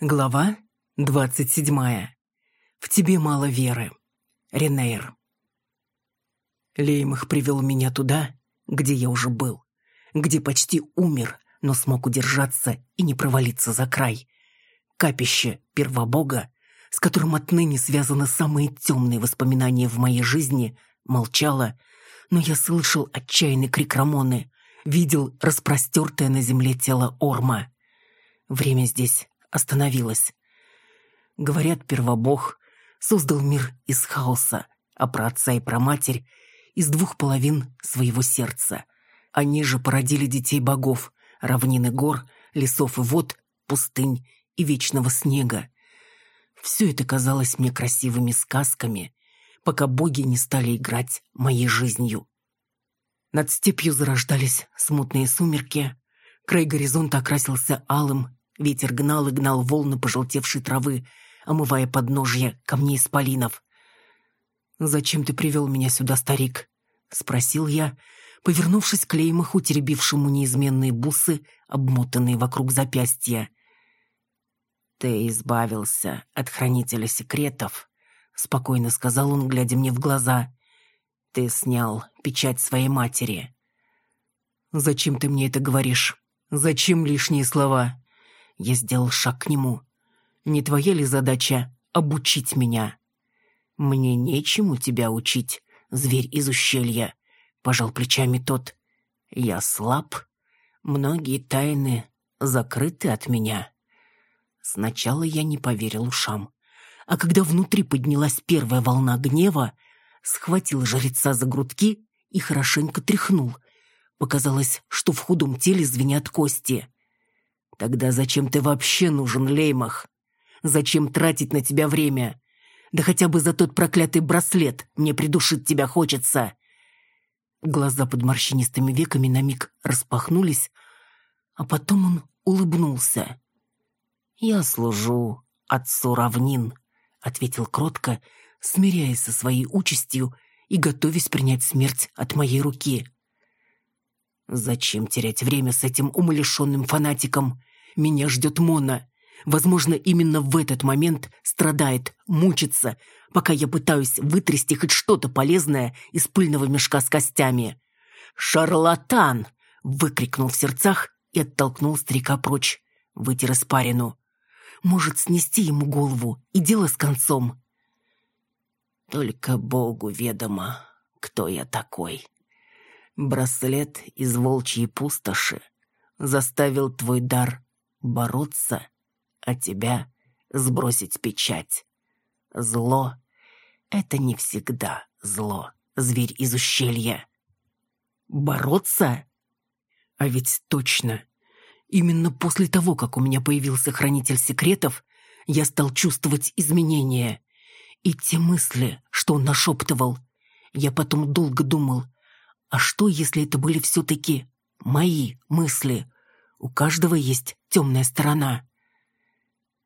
Глава двадцать седьмая. В тебе мало веры. Ренейр. Леймах привел меня туда, где я уже был, где почти умер, но смог удержаться и не провалиться за край. Капище первобога, с которым отныне связаны самые темные воспоминания в моей жизни, молчало, но я слышал отчаянный крик Рамоны, видел распростертое на земле тело Орма. Время здесь остановилась. Говорят, первобог создал мир из хаоса, а про отца и про матерь из двух половин своего сердца. Они же породили детей богов, равнины гор, лесов и вод, пустынь и вечного снега. Все это казалось мне красивыми сказками, пока боги не стали играть моей жизнью. Над степью зарождались смутные сумерки, край горизонта окрасился алым, Ветер гнал и гнал волны пожелтевшей травы, омывая подножья камней исполинов. «Зачем ты привел меня сюда, старик?» — спросил я, повернувшись к Леймаху, теребившему неизменные бусы, обмотанные вокруг запястья. «Ты избавился от хранителя секретов», — спокойно сказал он, глядя мне в глаза. «Ты снял печать своей матери». «Зачем ты мне это говоришь? Зачем лишние слова?» Я сделал шаг к нему. «Не твоя ли задача обучить меня?» «Мне нечему тебя учить, зверь из ущелья», — пожал плечами тот. «Я слаб. Многие тайны закрыты от меня». Сначала я не поверил ушам. А когда внутри поднялась первая волна гнева, схватил жреца за грудки и хорошенько тряхнул. Показалось, что в худом теле звенят кости. Тогда зачем ты вообще нужен, Леймах? Зачем тратить на тебя время? Да хотя бы за тот проклятый браслет мне придушить тебя хочется. Глаза под морщинистыми веками на миг распахнулись, а потом он улыбнулся. «Я служу отцу равнин», — ответил кротко, смиряясь со своей участью и готовясь принять смерть от моей руки. Зачем терять время с этим умалишенным фанатиком? Меня ждет Мона. Возможно, именно в этот момент страдает, мучится, пока я пытаюсь вытрясти хоть что-то полезное из пыльного мешка с костями. «Шарлатан!» — выкрикнул в сердцах и оттолкнул старика прочь. Вытер испарину. «Может, снести ему голову и дело с концом?» «Только Богу ведомо, кто я такой», Браслет из волчьей пустоши заставил твой дар бороться, а тебя сбросить печать. Зло — это не всегда зло, зверь из ущелья. Бороться? А ведь точно. Именно после того, как у меня появился хранитель секретов, я стал чувствовать изменения. И те мысли, что он нашептывал, я потом долго думал, а что, если это были все-таки мои мысли? У каждого есть темная сторона.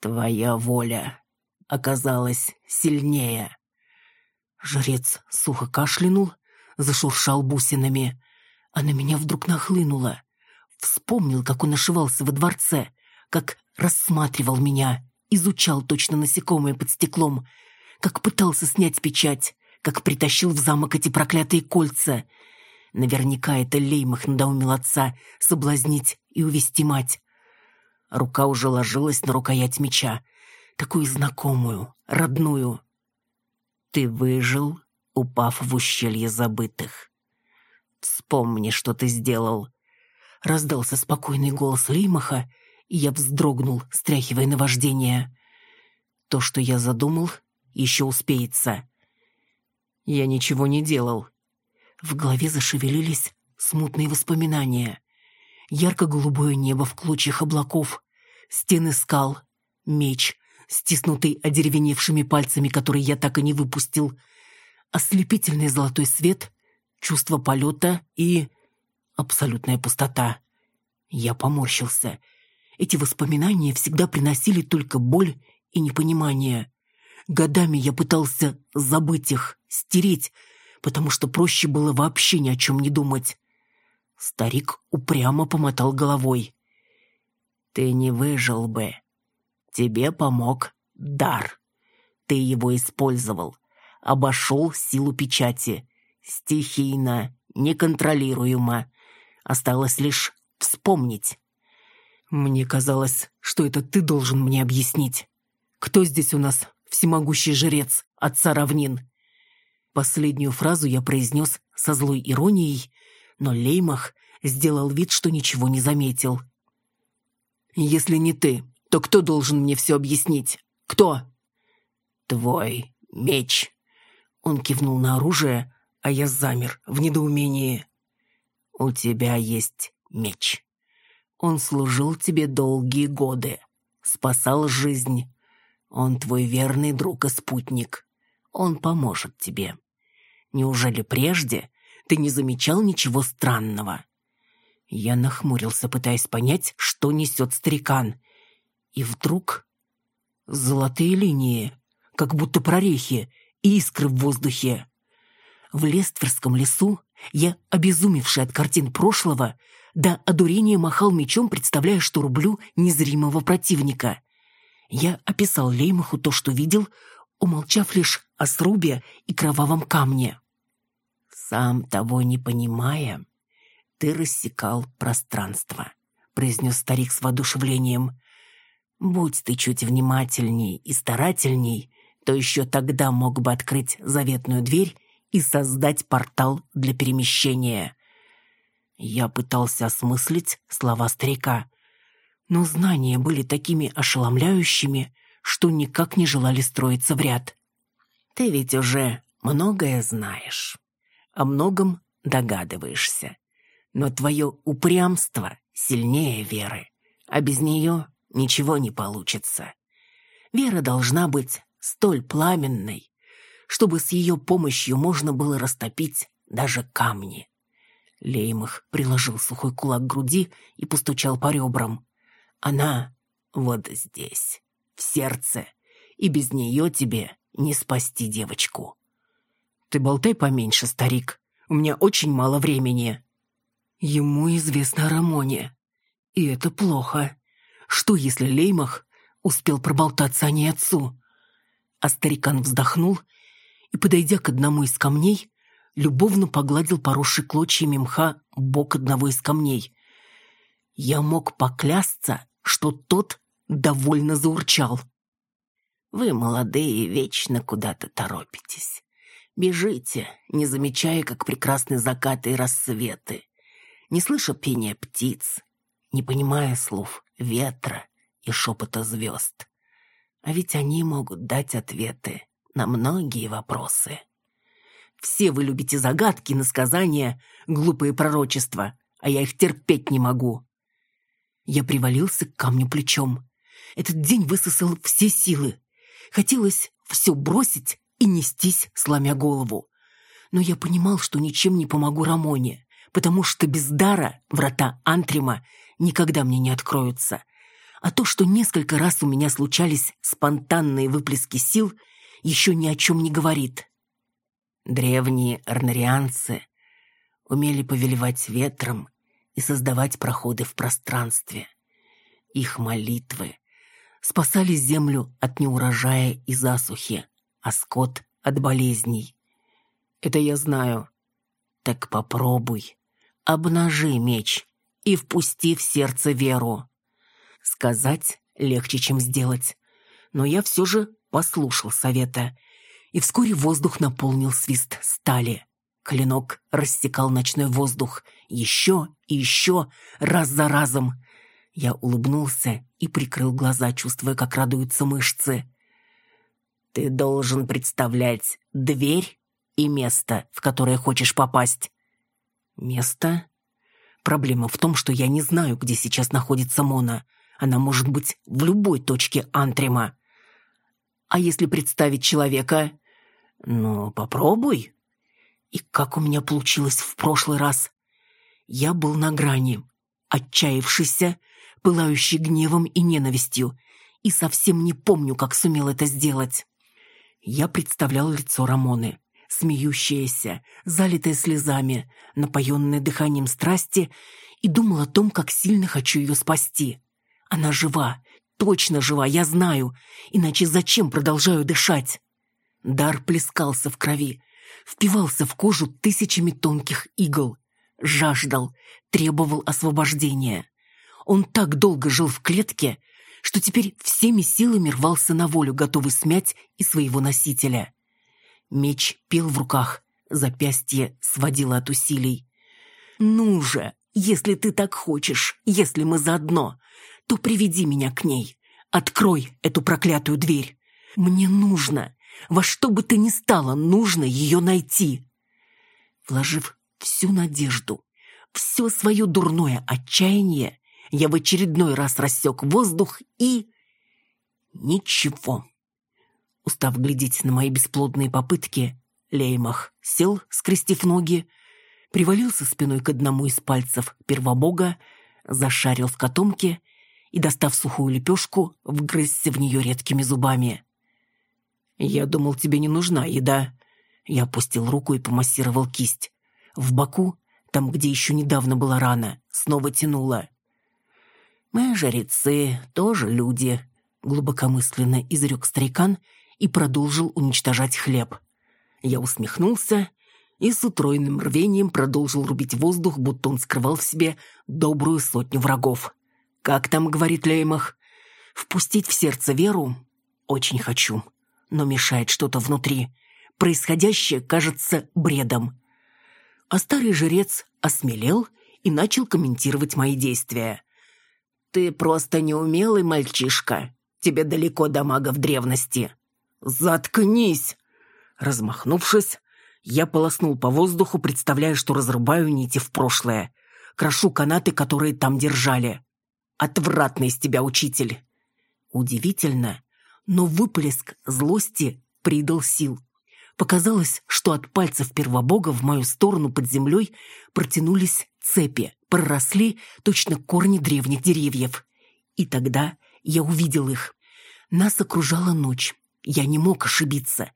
Твоя воля оказалась сильнее. Жрец сухо кашлянул, зашуршал бусинами, а на меня вдруг нахлынуло. Вспомнил, как он ошивался во дворце, как рассматривал меня, изучал точно насекомые под стеклом, как пытался снять печать, как притащил в замок эти проклятые кольца — Наверняка это Леймах надоумил отца соблазнить и увести мать. Рука уже ложилась на рукоять меча, такую знакомую, родную. Ты выжил, упав в ущелье забытых. Вспомни, что ты сделал. Раздался спокойный голос Леймаха, и я вздрогнул, стряхивая наваждение. То, что я задумал, еще успеется. Я ничего не делал, в голове зашевелились смутные воспоминания. Ярко-голубое небо в клочьях облаков, стены скал, меч, стиснутый одеревеневшими пальцами, который я так и не выпустил, ослепительный золотой свет, чувство полета и... абсолютная пустота. Я поморщился. Эти воспоминания всегда приносили только боль и непонимание. Годами я пытался забыть их, стереть, потому что проще было вообще ни о чем не думать. Старик упрямо помотал головой. «Ты не выжил бы. Тебе помог дар. Ты его использовал, обошел силу печати. Стихийно, неконтролируемо. Осталось лишь вспомнить. Мне казалось, что это ты должен мне объяснить. Кто здесь у нас всемогущий жрец отца равнин? Последнюю фразу я произнес со злой иронией, но Леймах сделал вид, что ничего не заметил. «Если не ты, то кто должен мне все объяснить? Кто?» «Твой меч». Он кивнул на оружие, а я замер в недоумении. «У тебя есть меч. Он служил тебе долгие годы, спасал жизнь. Он твой верный друг и спутник. Он поможет тебе. Неужели прежде ты не замечал ничего странного?» Я нахмурился, пытаясь понять, что несет старикан. И вдруг... Золотые линии, как будто прорехи, искры в воздухе. В Лестверском лесу я, обезумевший от картин прошлого, до одурения махал мечом, представляя, что рублю незримого противника. Я описал Леймаху то, что видел, умолчав лишь о срубе и кровавом камне. Сам того не понимая, ты рассекал пространство», — произнес старик с воодушевлением. «Будь ты чуть внимательней и старательней, то еще тогда мог бы открыть заветную дверь и создать портал для перемещения». Я пытался осмыслить слова старика, но знания были такими ошеломляющими, что никак не желали строиться в ряд. «Ты ведь уже многое знаешь, о многом догадываешься. Но твое упрямство сильнее веры, а без нее ничего не получится. Вера должна быть столь пламенной, чтобы с ее помощью можно было растопить даже камни. Леймах приложил сухой кулак к груди и постучал по ребрам. Она вот здесь, в сердце, и без нее тебе не спасти девочку. Ты болтай поменьше, старик. У меня очень мало времени. Ему известно о Рамоне. И это плохо. Что, если Леймах успел проболтаться о ней отцу? А старикан вздохнул и, подойдя к одному из камней, любовно погладил поросший клочьями мха бок одного из камней. Я мог поклясться, что тот довольно заурчал. «Вы, молодые, вечно куда-то торопитесь. Бежите, не замечая, как прекрасны закаты и рассветы не слыша пения птиц, не понимая слов ветра и шепота звезд. А ведь они могут дать ответы на многие вопросы. Все вы любите загадки, насказания, глупые пророчества, а я их терпеть не могу. Я привалился к камню плечом. Этот день высосал все силы. Хотелось все бросить и нестись, сломя голову. Но я понимал, что ничем не помогу Рамоне потому что без дара врата Антрима никогда мне не откроются. А то, что несколько раз у меня случались спонтанные выплески сил, еще ни о чем не говорит. Древние арнарианцы умели повелевать ветром и создавать проходы в пространстве. Их молитвы спасали землю от неурожая и засухи, а скот — от болезней. Это я знаю. Так попробуй обнажи меч и впусти в сердце веру. Сказать легче, чем сделать. Но я все же послушал совета. И вскоре воздух наполнил свист стали. Клинок рассекал ночной воздух. Еще и еще, раз за разом. Я улыбнулся и прикрыл глаза, чувствуя, как радуются мышцы. «Ты должен представлять дверь и место, в которое хочешь попасть. Место? Проблема в том, что я не знаю, где сейчас находится Мона. Она может быть в любой точке Антрима. А если представить человека? Ну, попробуй. И как у меня получилось в прошлый раз? Я был на грани, отчаявшийся, пылающий гневом и ненавистью, и совсем не помню, как сумел это сделать. Я представлял лицо Рамоны смеющаяся, залитая слезами, напоенная дыханием страсти, и думал о том, как сильно хочу ее спасти. Она жива, точно жива, я знаю. Иначе зачем продолжаю дышать? Дар плескался в крови, впивался в кожу тысячами тонких игл. Жаждал, требовал освобождения. Он так долго жил в клетке, что теперь всеми силами рвался на волю, готовый смять и своего носителя. Меч пел в руках, запястье сводило от усилий. «Ну же, если ты так хочешь, если мы заодно, то приведи меня к ней. Открой эту проклятую дверь. Мне нужно, во что бы то ни стало, нужно ее найти». Вложив всю надежду, все свое дурное отчаяние, я в очередной раз рассек воздух и... Ничего. Устав глядеть на мои бесплодные попытки, Леймах сел, скрестив ноги, привалился спиной к одному из пальцев первобога, зашарил в котомке и, достав сухую лепешку, вгрызся в нее редкими зубами. «Я думал, тебе не нужна еда». Я опустил руку и помассировал кисть. В боку, там, где еще недавно была рана, снова тянуло. «Мы, жрецы, тоже люди», — глубокомысленно изрек старикан и продолжил уничтожать хлеб. Я усмехнулся и с утроенным рвением продолжил рубить воздух, будто он скрывал в себе добрую сотню врагов. «Как там, — говорит Леймах, — впустить в сердце веру? Очень хочу, но мешает что-то внутри. Происходящее кажется бредом». А старый жрец осмелел и начал комментировать мои действия. «Ты просто неумелый мальчишка. Тебе далеко до магов древности». «Заткнись!» Размахнувшись, я полоснул по воздуху, представляя, что разрубаю нити в прошлое. Крошу канаты, которые там держали. Отвратный из тебя учитель. Удивительно, но выплеск злости придал сил. Показалось, что от пальцев первобога в мою сторону под землей протянулись цепи, проросли точно корни древних деревьев. И тогда я увидел их. Нас окружала ночь. Я не мог ошибиться.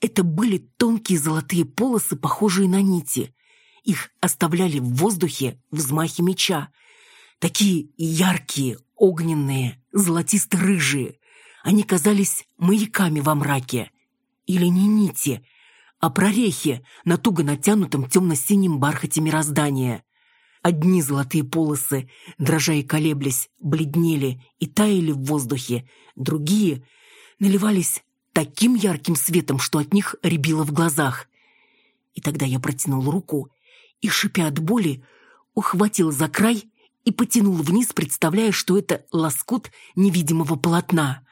Это были тонкие золотые полосы, похожие на нити. Их оставляли в воздухе взмахи меча. Такие яркие, огненные, золотисто-рыжие. Они казались маяками во мраке. Или не нити, а прорехи на туго натянутом темно-синем бархате мироздания. Одни золотые полосы, дрожа и колеблясь, бледнели и таяли в воздухе, другие наливались таким ярким светом, что от них рябило в глазах. И тогда я протянул руку и, шипя от боли, ухватил за край и потянул вниз, представляя, что это лоскут невидимого полотна.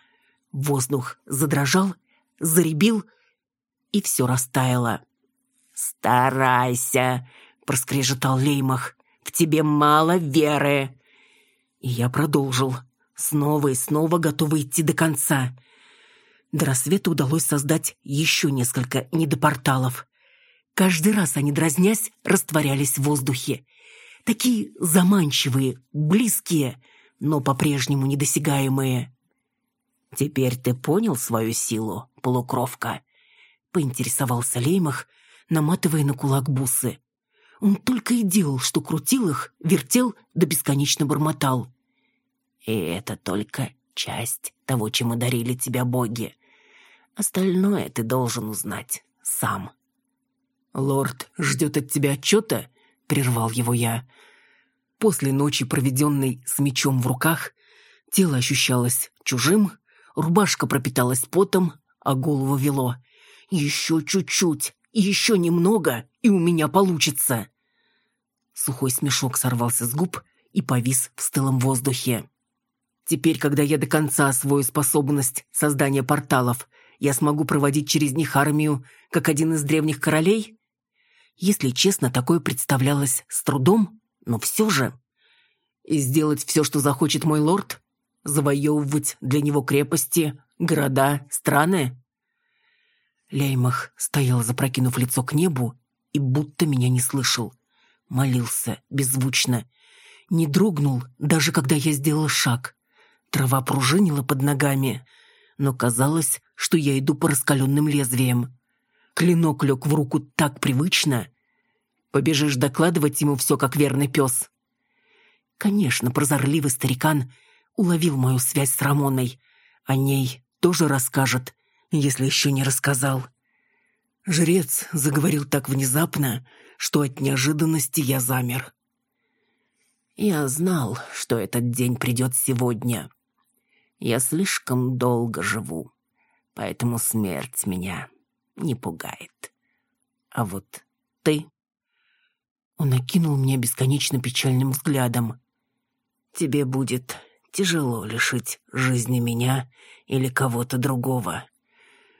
Воздух задрожал, заребил, и все растаяло. «Старайся!» — проскрежетал Леймах. «В тебе мало веры!» И я продолжил, снова и снова готовый идти до конца — до рассвета удалось создать еще несколько недопорталов. Каждый раз они, дразнясь, растворялись в воздухе. Такие заманчивые, близкие, но по-прежнему недосягаемые. «Теперь ты понял свою силу, полукровка?» — поинтересовался Леймах, наматывая на кулак бусы. Он только и делал, что крутил их, вертел да бесконечно бормотал. «И это только часть того, чем одарили тебя боги. Остальное ты должен узнать сам. «Лорд ждет от тебя отчета?» — прервал его я. После ночи, проведенной с мечом в руках, тело ощущалось чужим, рубашка пропиталась потом, а голову вело. «Еще чуть-чуть, еще немного, и у меня получится!» Сухой смешок сорвался с губ и повис в стылом воздухе. «Теперь, когда я до конца освою способность создания порталов, я смогу проводить через них армию, как один из древних королей? Если честно, такое представлялось с трудом, но все же. И сделать все, что захочет мой лорд? Завоевывать для него крепости, города, страны? Леймах стоял, запрокинув лицо к небу, и будто меня не слышал. Молился беззвучно. Не дрогнул, даже когда я сделал шаг. Трава пружинила под ногами — но казалось, что я иду по раскаленным лезвиям. Клинок лег в руку так привычно. Побежишь докладывать ему все, как верный пес. Конечно, прозорливый старикан уловил мою связь с Рамоной. О ней тоже расскажет, если еще не рассказал. Жрец заговорил так внезапно, что от неожиданности я замер. Я знал, что этот день придет сегодня. Я слишком долго живу, поэтому смерть меня не пугает. А вот ты... Он окинул меня бесконечно печальным взглядом. Тебе будет тяжело лишить жизни меня или кого-то другого.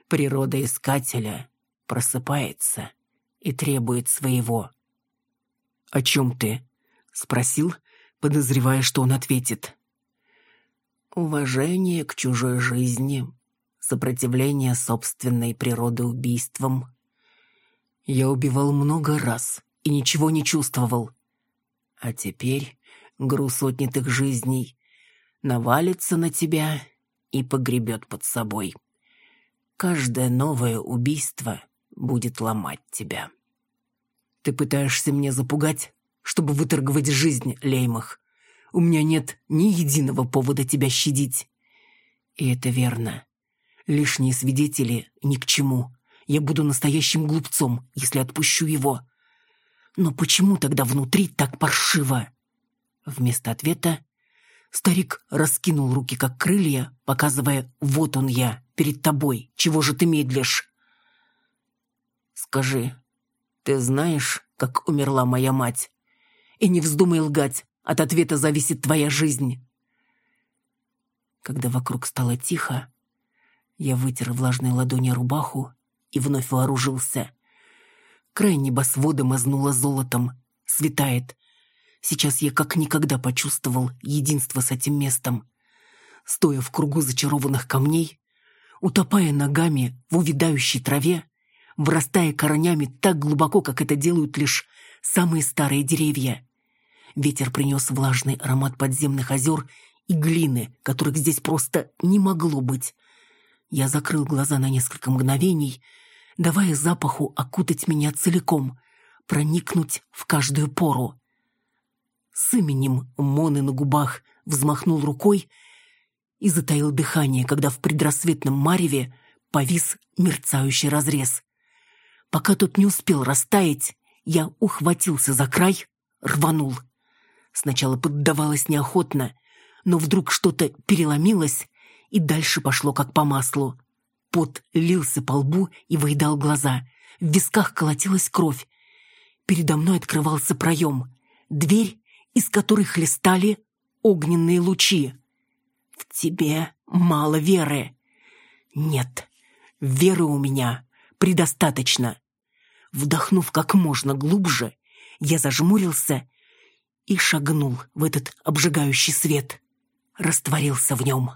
Природа искателя просыпается и требует своего. «О чем ты?» — спросил, подозревая, что он ответит. «Уважение к чужой жизни, сопротивление собственной природы убийствам. Я убивал много раз и ничего не чувствовал. А теперь груз отнятых жизней навалится на тебя и погребет под собой. Каждое новое убийство будет ломать тебя. Ты пытаешься меня запугать, чтобы выторговать жизнь, Леймах. У меня нет ни единого повода тебя щадить. И это верно. Лишние свидетели ни к чему. Я буду настоящим глупцом, если отпущу его. Но почему тогда внутри так паршиво? Вместо ответа старик раскинул руки, как крылья, показывая «Вот он я, перед тобой, чего же ты медлишь?» «Скажи, ты знаешь, как умерла моя мать? И не вздумай лгать, от ответа зависит твоя жизнь». Когда вокруг стало тихо, я вытер влажной ладони рубаху и вновь вооружился. Край небосвода мазнуло золотом. Светает. Сейчас я как никогда почувствовал единство с этим местом. Стоя в кругу зачарованных камней, утопая ногами в увядающей траве, врастая корнями так глубоко, как это делают лишь самые старые деревья. Ветер принес влажный аромат подземных озер и глины, которых здесь просто не могло быть. Я закрыл глаза на несколько мгновений, давая запаху окутать меня целиком, проникнуть в каждую пору. С именем Моны на губах взмахнул рукой и затаил дыхание, когда в предрассветном мареве повис мерцающий разрез. Пока тот не успел растаять, я ухватился за край, рванул. Сначала поддавалось неохотно, но вдруг что-то переломилось, и дальше пошло как по маслу. Пот лился по лбу и выедал глаза. В висках колотилась кровь. Передо мной открывался проем. Дверь, из которой хлестали огненные лучи. «В тебе мало веры». «Нет, веры у меня предостаточно». Вдохнув как можно глубже, я зажмурился и шагнул в этот обжигающий свет. Растворился в нем.